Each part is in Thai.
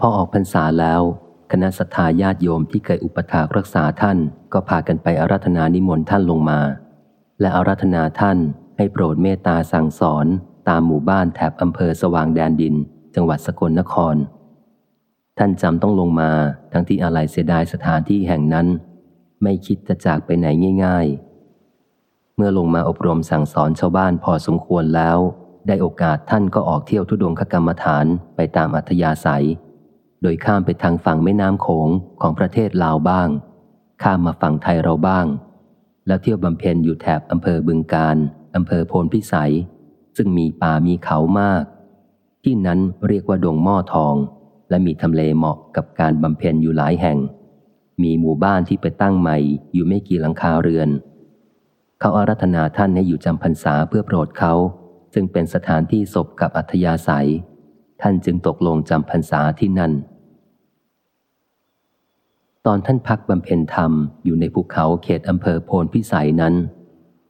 พอออกพรรษาแล้ว คณะสัตยาญาติโยมที่เคยอุปถากรักษาท่านก็พากันไปอารัธนานิมนต์ท่านลงมา และอารัธนาท่านให้โปรดเมตตาสั่งสอนตามหมู่บ้านแถบอำเภอสว่างแดนดิน จังหวัดสกลนคร ท่านจำต้องลงมาทั้งที่อะไรเสียดายสถานที่แห่งนั้น ไม่คิดจะจากไปไหนง่าย ๆ เมื่อลงมาอบรมสั่งสอนชาวบ้านพอสมควรแล้ว ได้โอกาสท่านก็ออกเที่ยวทุดงคกรรมฐานไปตามอัธยาศัย โดยข้ามไปทางฝั่งแม่น้ำโขงของประเทศลาวบ้าง ข้ามมาฝั่งไทยเราบ้าง แล้วเที่ยวบำเพ็ญอยู่แถบอำเภอบึงการอำเภอโพนพิสัย ซึ่งมีป่ามีเขามาก ที่นั้นเรียกว่าดงหม้อทอง และมีทำเลเหมาะกับการบำเพ็ญอยู่หลายแห่ง มีหมู่บ้านที่ไปตั้งใหม่อยู่ไม่กี่หลังคาเรือน เขาอารัธนาท่านให้อยู่จำพรรษาเพื่อโปรดเขา ซึ่งเป็นสถานที่ศพกับอัธยาศัย ท่านจึงตกลงจำพรรษาที่นั่น ตอนท่านพักบำเพ็ญธรรมอยู่ในภูเขาเขตอำเภอโพนพิสัยนั้น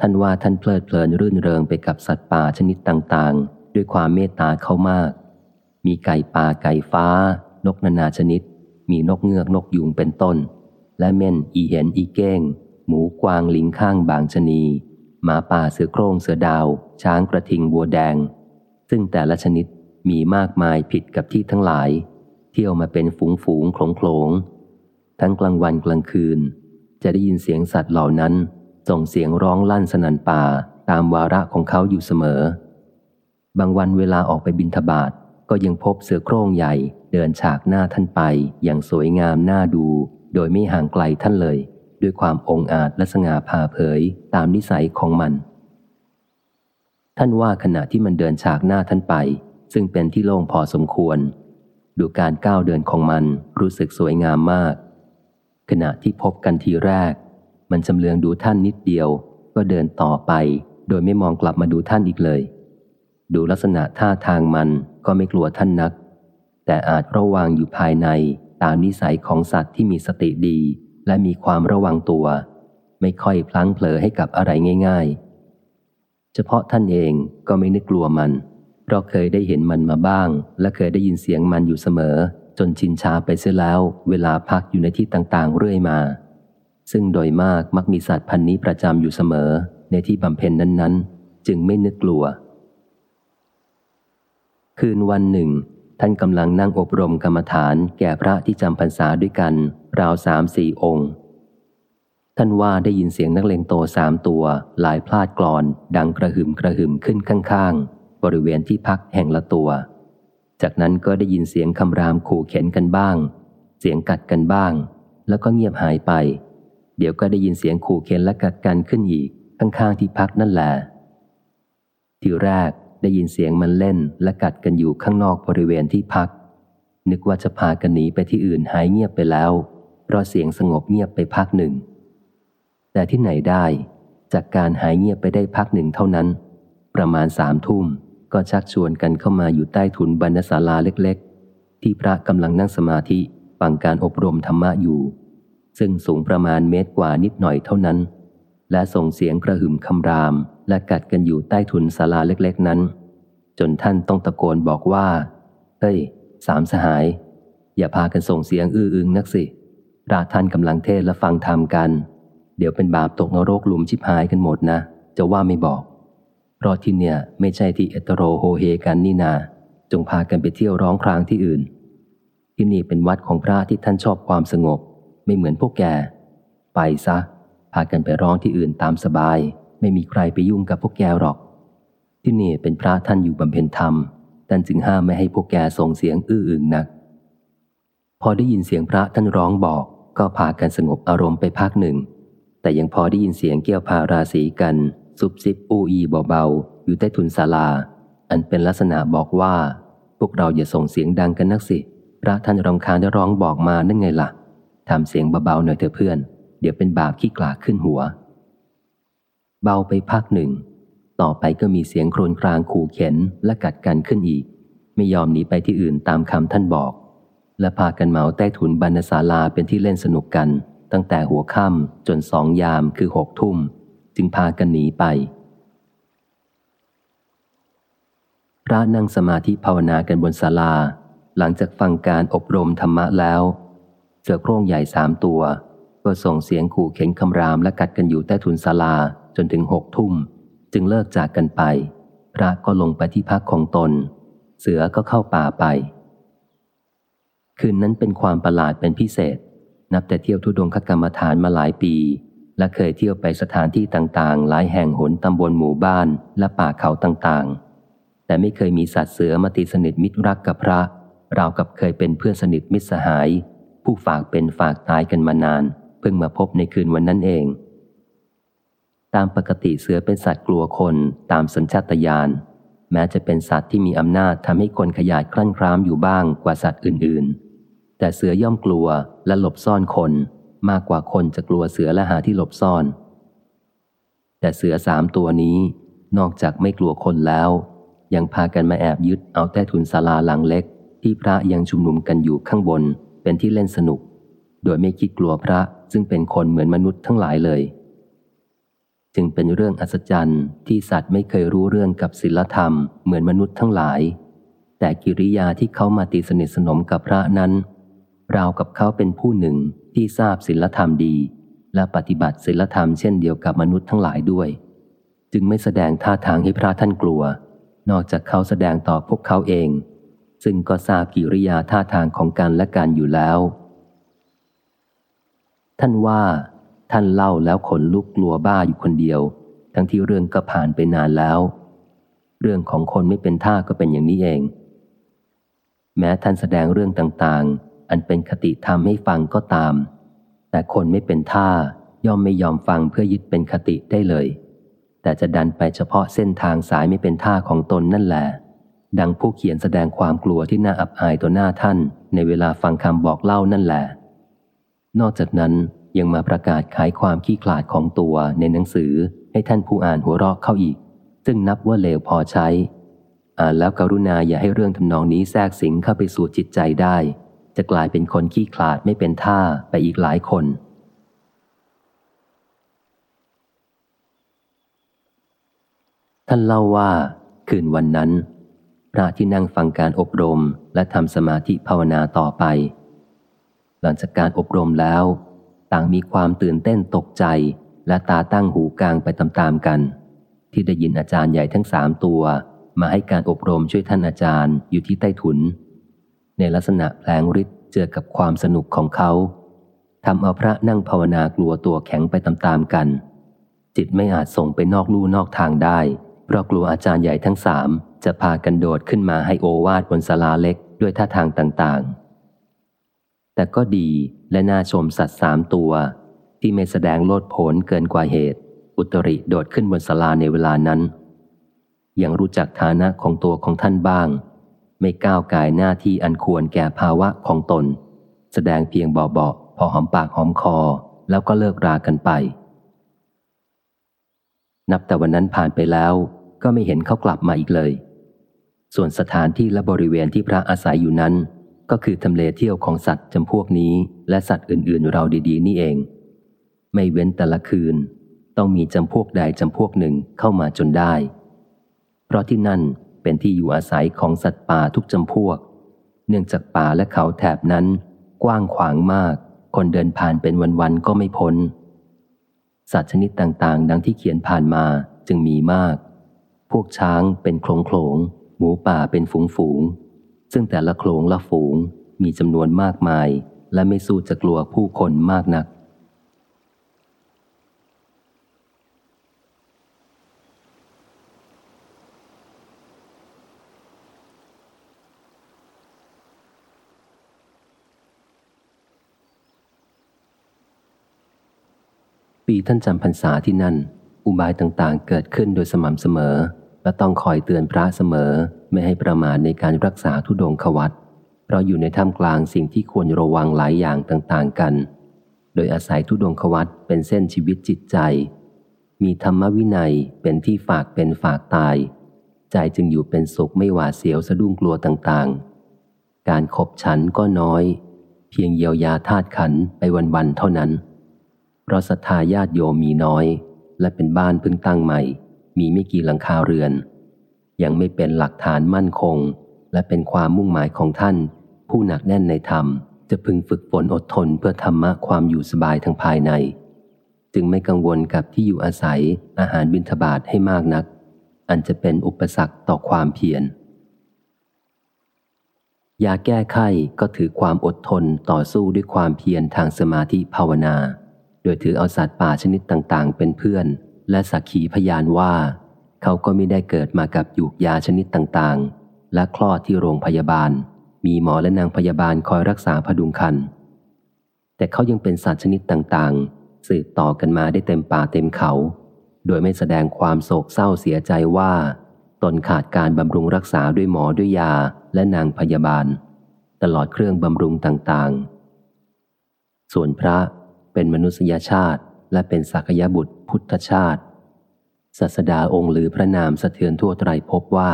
ท่านว่าท่านเพลิดเพลินรื่นเริงไปกับสัตว์ป่าชนิดต่างๆ ด้วยความเมตตาเขามาก มีไก่ป่าไก่ฟ้า นกนานาชนิด มีนกเงือกนกยุงเป็นต้น และเม่นอีเห็นอีเก้ง หมูกวางลิงข้างบางชนีหมาป่าเสือโคร่งเสือดาว ช้างกระทิงวัวแดง ซึ่งแต่ละชนิด มีมากมายผิดกับที่ทั้งหลาย เที่ยวมาเป็นฝูงฝูงโขลงโขลงทั้งกลางวันกลางคืน จะได้ยินเสียงสัตว์เหล่านั้นส่งเสียงร้องลั่นสนันป่าตามวาระของเขาอยู่เสมอ บางวันเวลาออกไปบินทบาทก็ยังพบเสือโคร่งใหญ่เดินฉากหน้าท่านไปอย่างสวยงามน่าดู โดยไม่ห่างไกลท่านเลย ด้วยความองอาจและสง่าผ่าเผยตามนิสัยของมัน ท่านว่าขณะที่มันเดินฉากหน้าท่านไป ซึ่งเป็นที่โล่งพอสมควร ดูการก้าวเดินของมันรู้สึกสวยงามมาก ขณะที่พบกันทีแรก มันจำเลืองดูท่านนิดเดียว ก็เดินต่อไป โดยไม่มองกลับมาดูท่านอีกเลย ดูลักษณะท่าทางมันก็ไม่กลัวท่านนัก แต่อาจระวังอยู่ภายในตามนิสัยของสัตว์ที่มีสติดี และมีความระวังตัว ไม่ค่อยพลั้งเผลอให้กับอะไรง่าย ๆ เฉพาะท่านเองก็ไม่นึกกลัวมัน เพราะเคยได้เห็นมันมาบ้าง และเคยได้ยินเสียงมันอยู่เสมอ จนชินชาไปเสียแล้ว เวลาพักอยู่ในที่ต่างๆ เรื่อยมา ซึ่งโดยมากมักมีสัตว์พันนี้ประจำอยู่เสมอ ในที่บำเพ็ญนั้นๆ จึงไม่นึกกลัว คืนวันหนึ่ง ท่านกำลังนั่งอบรมกรรมฐานแก่พระที่จำพรรษาด้วยกัน ราวสามสี่องค์ท่านว่าได้ยินเสียงนักเลงโตสามตัวลายพลาดกรอน ดังกระหึ่มกระหึ่มขึ้นข้างๆ บริเวณที่พักแห่งละตัว จากนั้นก็ได้ยินเสียงคำรามขู่เข็นกันบ้าง เสียงกัดกันบ้าง แล้วก็เงียบหายไป เดี๋ยวก็ได้ยินเสียงขู่เข็นและกัดกันขึ้นอีกข้างๆที่พักนั่นแหละทีแรกได้ยินเสียงมันเล่นและกัดกันอยู่ข้างนอกบริเวณที่พัก นึกว่าจะพากันหนีไปที่อื่นหายเงียบไปแล้ว เพราะเสียงสงบเงียบไปพักหนึ่ง แต่ที่ไหนได้ จากการหายเงียบไปได้พักหนึ่งเท่านั้น ประมาณสามทุ่ม ก็ชักชวนกันเข้ามาอยู่ใต้ถุนบรรณศาลาเล็กๆ ที่พระกำลังนั่งสมาธิฟังการอบรมธรรมะอยู่ ซึ่งสูงประมาณเมตรกว่านิดหน่อยเท่านั้น และส่งเสียงกระหึ่มคำราม และกัดกันอยู่ใต้ถุนศาลาเล็กๆนั้น จนท่านต้องตะโกนบอกว่า เฮ้ย สามสหาย อย่าพากันส่งเสียงอื้ออึงนักสิพระท่านกำลังเทศและฟังธรรมกัน เดี๋ยวเป็นบาปตกนรกหลุมชิบหายกันหมดนะ จะว่าไม่บอก เพราะที่เนี่ยไม่ใช่ที่เอตโรโฮเฮกันนี่นา จงพากันไปเที่ยวร้องครางที่อื่น ที่นี่เป็นวัดของพระที่ท่านชอบความสงบ ไม่เหมือนพวกแก ไปซะ พากันไปร้องที่อื่นตามสบาย ไม่มีใครไปยุ่งกับพวกแกหรอก ที่นี่เป็นพระท่านอยู่บำเพ็ญธรรม ท่านจึงห้ามไม่ให้พวกแกส่งเสียงอื้ออึงนัก พอได้ยินเสียงพระท่านร้องบอก ก็พากันสงบอารมณ์ไปพักหนึ่ง แต่ยังพอได้ยินเสียงเกี่ยวพาราศีกัน ซุบซิบอูอีเบาๆ อยู่ใต้ทุนศาลา อันเป็นลักษณะบอกว่า พวกเราอย่าส่งเสียงดังกันนักสิ พระท่านรำคาญได้ร้องบอกมานั่นไงล่ะทำเสียงเบาๆหน่อยเถอะเพื่อน เดี๋ยวเป็นบาปขี้กลาขึ้นหัว เบาไปพักหนึ่ง ต่อไปก็มีเสียงโครนครางขู่เข็นและกัดกันขึ้นอีก ไม่ยอมหนีไปที่อื่นตามคำท่านบอก และพากันเหมาใต้ถุนบรรณศาลาเป็นที่เล่นสนุกกัน ตั้งแต่หัวค่ำจนสองยามคือหกทุ่ม จึงพากันหนีไป พระนั่งสมาธิภาวนากันบนศาลา หลังจากฟังการอบรมธรรมะแล้ว เสือโคร่งใหญ่สามตัว ก็ส่งเสียงขู่เข็นคำรามและกัดกันอยู่ใต้ทุนศาลาจนถึงหกทุ่ม จึงเลิกจากกันไป พระก็ลงไปที่พักของตน เสือก็เข้าป่าไป คืนนั้นเป็นความประหลาดเป็นพิเศษ นับแต่เที่ยวทุดงคกรรมฐานมาหลายปี และเคยเที่ยวไปสถานที่ต่างๆ หลายแห่งหนตำบลหมู่บ้านและป่าเขาต่างๆ แต่ไม่เคยมีสัตว์เสือมาตีสนิทมิตรรักกับพระราวกับเคยเป็นเพื่อนสนิทมิตรสหาย ผู้ฝากเป็นฝากตายกันมานาน เพิ่งมาพบในคืนวันนั้นเอง ตามปกติเสือเป็นสัตว์กลัวคนตามสัญชาตญาณแม้จะเป็นสัตว์ที่มีอำนาจทำให้คนขยาดคลั่นครามอยู่บ้างกว่าสัตว์อื่นๆ แต่เสือย่อมกลัวและหลบซ่อนคน มากกว่าคนจะกลัวเสือและหาที่หลบซ่อน แต่เสือสามตัวนี้นอกจากไม่กลัวคนแล้ว ยังพากันมาแอบยึดเอาใต้ทุนศาลาหลังเล็ก ที่พระยังชุมนุมกันอยู่ข้างบนเป็นที่เล่นสนุก โดยไม่คิดกลัวพระซึ่งเป็นคนเหมือนมนุษย์ทั้งหลายเลย จึงเป็นเรื่องอัศจรรย์ที่สัตว์ไม่เคยรู้เรื่องกับศีลธรรมเหมือนมนุษย์ทั้งหลาย แต่กิริยาที่เขามาตีสนิทสนมกับพระนั้น ราวกับเขาเป็นผู้หนึ่งที่ทราบศีลธรรมดี และปฏิบัติศีลธรรมเช่นเดียวกับมนุษย์ทั้งหลายด้วย จึงไม่แสดงท่าทางให้พระท่านกลัว นอกจากเขาแสดงต่อพวกเขาเอง ซึ่งก็ทราบกิริยาท่าทางของกันและกันอยู่แล้ว ท่านว่า ท่านเล่าแล้วขนลุกกลัวบ้าอยู่คนเดียว ทั้งที่เรื่องก็ผ่านไปนานแล้ว เรื่องของคนไม่เป็นท่าก็เป็นอย่างนี้เอง แม้ท่านแสดงเรื่องต่างๆ อันเป็นคติธรรมให้ฟังก็ตาม แต่คนไม่เป็นท่าย่อมไม่ยอมฟังเพื่อยึดเป็นคติได้เลย แต่จะดันไปเฉพาะเส้นทางสายไม่เป็นท่าของตนนั่นแหละดังผู้เขียนแสดงความกลัวที่น่าอับอายต่อหน้าท่าน ในเวลาฟังคำบอกเล่านั่นแหละ นอกจากนั้นยังมาประกาศขายความขี้ขลาดของตัวในหนังสือให้ท่านผู้อ่านหัวเราะเข้าอีก ซึ่งนับว่าเลวพอใช้ อ่านแล้วกรุณาอย่าให้เรื่องทำนองนี้แทรกสิงเข้าไปสู่จิตใจได้ จะกลายเป็นคนขี้ขลาดไม่เป็นท่าไปอีกหลายคน ท่านเล่าว่า คืนวันนั้น พระที่นั่งฟังการอบรมและทำสมาธิภาวนาต่อไป หลังจากการอบรมแล้ว ต่างมีความตื่นเต้นตกใจและตาตั้งหูกลางไปตามๆกัน ที่ได้ยินอาจารย์ใหญ่ทั้งสามตัว มาให้การอบรมช่วยท่านอาจารย์อยู่ที่ใต้ถุน ในลักษณะแผลงฤทธิ์เจอกับความสนุกของเขาทำเอาพระนั่งภาวนากลัวตัวแข็งไปตามๆกัน จิตไม่อาจส่งไปนอกลู่นอกทางได้ เพราะกลัวอาจารย์ใหญ่ทั้งสามจะพากันโดดขึ้นมาให้โอวาดบนศาลาเล็กด้วยท่าทางต่างๆ แต่ก็ดีและน่าชมสัตว์สามตัว ที่ไม่แสดงโลดโผนเกินกว่าเหตุ อุตริโดดขึ้นบนศาลาในเวลานั้น ยังรู้จักฐานะของตัวของท่านบ้าง ไม่ก้าวกายหน้าที่อันควรแก่ภาวะของตน แสดงเพียงเบาๆพอหอมปากหอมคอแล้วก็เลิกรากันไป นับแต่วันนั้นผ่านไปแล้วก็ไม่เห็นเขากลับมาอีกเลย ส่วนสถานที่และบริเวณที่พระอาศัยอยู่นั้น ก็คือทำเลเที่ยวของสัตว์จำพวกนี้ และสัตว์อื่น ๆ เราดีๆ นี่เอง ไม่เว้นแต่ละคืน ต้องมีจำพวกใดจำพวกหนึ่งเข้ามาจนได้ เพราะที่นั่น เป็นที่อยู่อาศัยของสัตว์ป่าทุกจำพวก เนื่องจากป่าและเขาแถบนั้น กว้างขวางมาก คนเดินผ่านเป็นวันๆก็ไม่พ้น สัตว์ชนิดต่างๆ ดังที่เขียนผ่านมาจึงมีมาก พวกช้างเป็นโคลงโขลงหมูป่าเป็นฝูงฝูง ซึ่งแต่ละโขลงละฝูงมีจำนวนมากมาย และไม่สู้จะกลัวผู้คนมากนัก ปีท่านจำพรรษาที่นั่น อุบายต่างๆ เกิดขึ้นโดยสม่ำเสมอ และต้องคอยเตือนพระเสมอ ไม่ให้ประมาทในการรักษาทุดงควัตเพราะอยู่ในท่ามกลางสิ่งที่ควรระวังหลายอย่างต่างๆกัน โดยอาศัยทุดงควัตเป็นเส้นชีวิตจิตใจ มีธรรมวินัยเป็นที่ฝากเป็นฝากตาย ใจจึงอยู่เป็นสุขไม่หวาดเสียวสะดุ้งกลัวต่างๆ การขบฉันก็น้อย เพียงเยียวยาธาตุขันไปวันๆเท่านั้น เพราะศรัทธาญาติโยมมีน้อย และเป็นบ้านเพิ่งตั้งใหม่ มีไม่กี่หลังคาเรือน ยังไม่เป็นหลักฐานมั่นคง และเป็นความมุ่งหมายของท่าน ผู้หนักแน่นในธรรม จะพึงฝึกฝนอดทนเพื่อธรรมะความอยู่สบายทางภายใน จึงไม่กังวลกับที่อยู่อาศัยอาหารบิณฑบาตให้มากนัก อันจะเป็นอุปสรรคต่อความเพียรยาแก้ไข้ก็ถือความอดทนต่อสู้ด้วยความเพียรทางสมาธิภาวนา โดยถือเอาสัตว์ป่าชนิดต่างๆ เป็นเพื่อน และสักขีพยานว่า เขาก็ไม่ได้เกิดมากับยูกยาชนิดต่างๆ และคลอดที่โรงพยาบาล มีหมอและนางพยาบาลคอยรักษาพดุงคัน แต่เขายังเป็นสัตว์ชนิดต่างๆ สืบต่อกันมาได้เต็มป่าเต็มเขา โดยไม่แสดงความโศกเศร้าเสียใจว่าตนขาดการบำรุงรักษาด้วยหมอด้วยยาและนางพยาบาล ตลอดเครื่องบำรุงต่างๆ ส่วนพระ เป็นมนุษยชาติ และเป็นสักยบุตรพุทธชาติศาสดาองค์หรือพระนามสะเทือนทั่วไตรพบว่า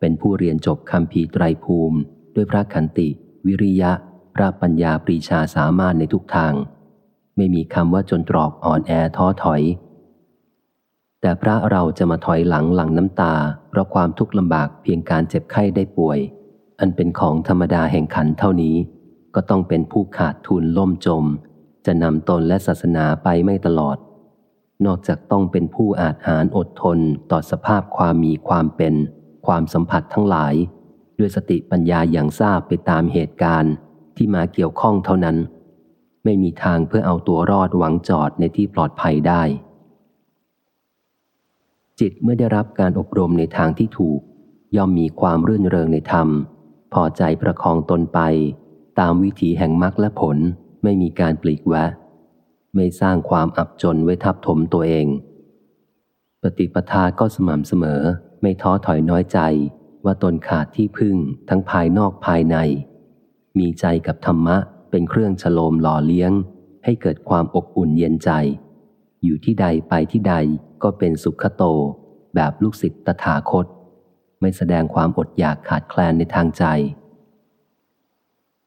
เป็นผู้เรียนจบคำพีไตรภูมิ ด้วยพระขันติ วิริยะ พระปัญญาปรีชาสามารถในทุกทาง ไม่มีคำว่าจนตรอกอ่อนแอท้อถอย แต่พระเราจะมาถอยหลังหลังน้ำตา เพราะความทุกข์ลำบากเพียงการเจ็บไข้ได้ป่วย อันเป็นของธรรมดาแห่งขันเท่านี้ ก็ต้องเป็นผู้ขาดทุนล่มจม จะนำตนและศาสนาไปไม่ตลอด นอกจากต้องเป็นผู้อาจหารอดทนต่อสภาพความมีความเป็น ความสัมผัสทั้งหลาย ด้วยสติปัญญาอย่างทราบไปตามเหตุการณ์ที่มาเกี่ยวข้องเท่านั้น ไม่มีทางเพื่อเอาตัวรอดหวังจอดในที่ปลอดภัยได้ จิตเมื่อได้รับการอบรมในทางที่ถูก ย่อมมีความรื่นเริงในธรรม พอใจประคองตนไป ตามวิถีแห่งมรรคและผล ไม่มีการปลีกแวะ ไม่สร้างความอับจนไว้ทับถมตัวเอง ปฏิปทาก็สม่ำเสมอ ไม่ท้อถอยน้อยใจว่าตนขาดที่พึ่งทั้งภายนอกภายใน มีใจกับธรรมะเป็นเครื่องฉโลมหล่อเลี้ยง ให้เกิดความอบอุ่นเย็นใจ อยู่ที่ใดไปที่ใดก็เป็นสุขโต แบบลูกศิษย์ตถาคต ไม่แสดงความอดอยากขาดแคลนในทางใจ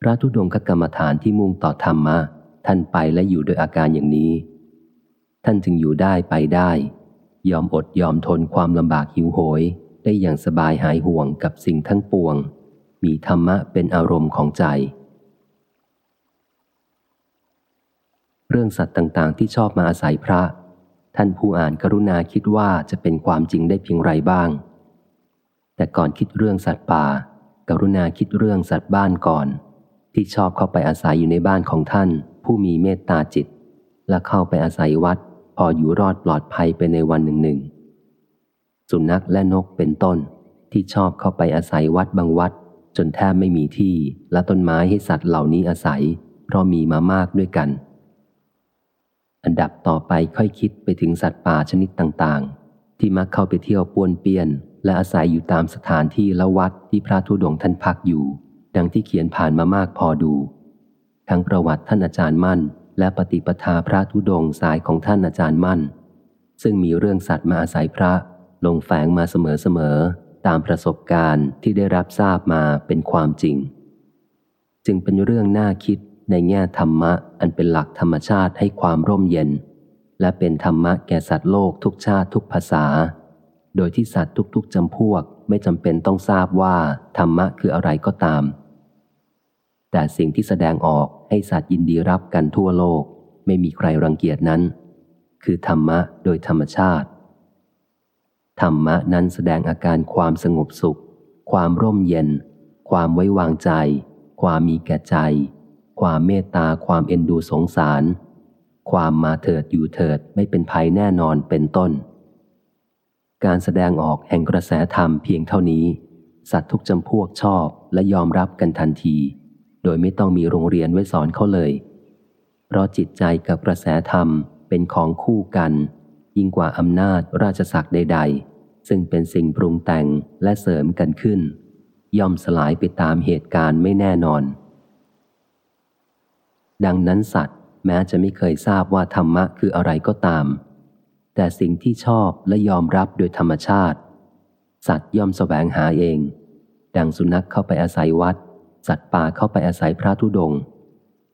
พระธุดงคกรรมฐานที่มุ่งต่อธรรมะ ท่านไปและอยู่โดยอาการอย่างนี้ ท่านจึงอยู่ได้ไปได้ ยอมอดยอมทนความลำบากหิวโหย ได้อย่างสบายหายห่วงกับสิ่งทั้งปวง มีธรรมะเป็นอารมณ์ของใจ เรื่องสัตว์ต่างๆ ที่ชอบมาอาศัยพระ ท่านผู้อ่านกรุณาคิดว่าจะเป็นความจริงได้เพียงไรบ้าง แต่ก่อนคิดเรื่องสัตว์ป่า กรุณาคิดเรื่องสัตว์บ้านก่อน ที่ชอบเข้าไปอาศัยอยู่ในบ้านของท่าน ผู้มีเมตตาจิต และเข้าไปอาศัยวัด พออยู่รอดปลอดภัยไปในวันหนึ่งหนึ่งสุนัขและนกเป็นต้น ที่ชอบเข้าไปอาศัยวัดบางวัด จนแทบไม่มีที่และต้นไม้ให้สัตว์เหล่านี้อาศัย เพราะมีมามากด้วยกัน อันดับต่อไปค่อยคิดไปถึงสัตว์ป่าชนิดต่างๆ ที่มักเข้าไปเที่ยวป้วนเปี้ยน และอาศัยอยู่ตามสถานที่และวัดที่พระธุดงค์ท่านพักอยู่ ดังที่เขียนผ่านมามากพอดู ทั้งประวัติท่านอาจารย์มั่น และปฏิปทาพระธุดงสายของท่านอาจารย์มั่น ซึ่งมีเรื่องสัตว์มาอาศัยพระลงแฝงมาเสมอๆตามประสบการณ์ที่ได้รับทราบมาเป็นความจริง จึงเป็นเรื่องน่าคิดในแง่ธรรมะอันเป็นหลักธรรมชาติให้ความร่มเย็น และเป็นธรรมะแก่สัตว์โลกทุกชาติทุกภาษา โดยที่สัตว์ทุกๆจำพวกไม่จำเป็นต้องทราบว่าธรรมะคืออะไรก็ตาม แต่สิ่งที่แสดงออกให้สัตว์ยินดีรับกันทั่วโลก ไม่มีใครรังเกียจนั้น คือธรรมะโดยธรรมชาติ ธรรมะนั้นแสดงอาการความสงบสุข ความร่มเย็น ความไว้วางใจ ความมีแก่ใจ ความเมตตาความเอ็นดูสงสาร ความมาเถิดอยู่เถิดไม่เป็นภัยแน่นอนเป็นต้น การแสดงออกแห่งกระแสธรรมเพียงเท่านี้ สัตว์ทุกจำพวกชอบและยอมรับกันทันที โดยไม่ต้องมีโรงเรียนไว้สอนเขาเลย เพราะจิตใจกับกระแสธรรมเป็นของคู่กัน ยิ่งกว่าอำนาจราชศักดิ์ใด ๆ ซึ่งเป็นสิ่งปรุงแต่งและเสริมกันขึ้น ย่อมสลายไปตามเหตุการณ์ไม่แน่นอน ดังนั้นสัตว์ แม้จะไม่เคยทราบว่าธรรมะคืออะไรก็ตาม แต่สิ่งที่ชอบและยอมรับโดยธรรมชาติ สัตว์ย่อมแสวงหาเอง ดังสุนัขเข้าไปอาศัยวัด สัตว์ป่าเข้าไปอาศัยพระธุดงค์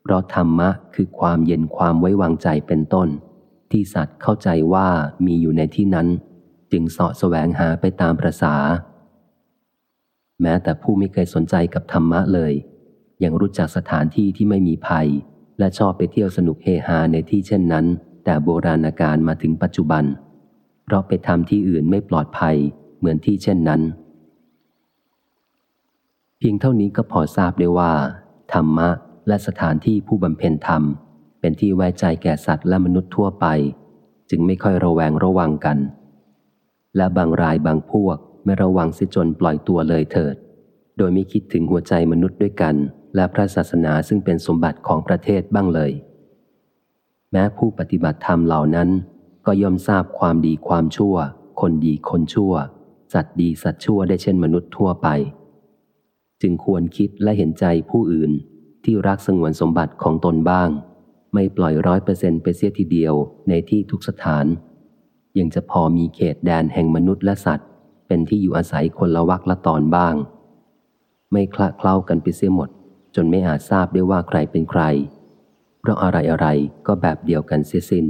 เพราะธรรมะคือความเย็นความไว้วางใจเป็นต้น ที่สัตว์เข้าใจว่ามีอยู่ในที่นั้น จึงเสาะแสวงหาไปตามประษา แม้แต่ผู้ไม่เคยสนใจกับธรรมะเลย ยังรู้จักสถานที่ที่ไม่มีภัย และชอบไปเที่ยวสนุกเฮฮาในที่เช่นนั้น แต่โบราณกาลมาถึงปัจจุบัน เพราะไปทำที่อื่นไม่ปลอดภัยเหมือนที่เช่นนั้น เพียงเท่านี้ก็พอทราบได้ว่า ธรรมะและสถานที่ผู้บำเพ็ญธรรม เป็นที่ไว้ใจแก่สัตว์และมนุษย์ทั่วไป จึงไม่ค่อยระแวงระวังกัน และบางรายบางพวกไม่ระวังสิจนปล่อยตัวเลยเถิด โดยไม่คิดถึงหัวใจมนุษย์ด้วยกัน และพระศาสนาซึ่งเป็นสมบัติของประเทศบ้างเลย แม้ผู้ปฏิบัติธรรมเหล่านั้น ก็ย่อมทราบความดีความชั่ว คนดีคนชั่ว สัตว์ดีสัตว์ชั่วได้เช่นมนุษย์ทั่วไป จึงควรคิดและเห็นใจผู้อื่น ที่รักสงวนสมบัติของตนบ้าง ไม่ปล่อยร้อยเปอร์เซ็นไปเสียทีเดียวในที่ทุกสถาน ยังจะพอมีเขตแดนแห่งมนุษย์และสัตว์ เป็นที่อยู่อาศัยคนละวักละตอนบ้าง ไม่คละเคล้ากันไปเสียหมด จนไม่อาจทราบได้ว่าใครเป็นใคร เพราะอะไรอะไรก็แบบเดียวกันเสียสิน้น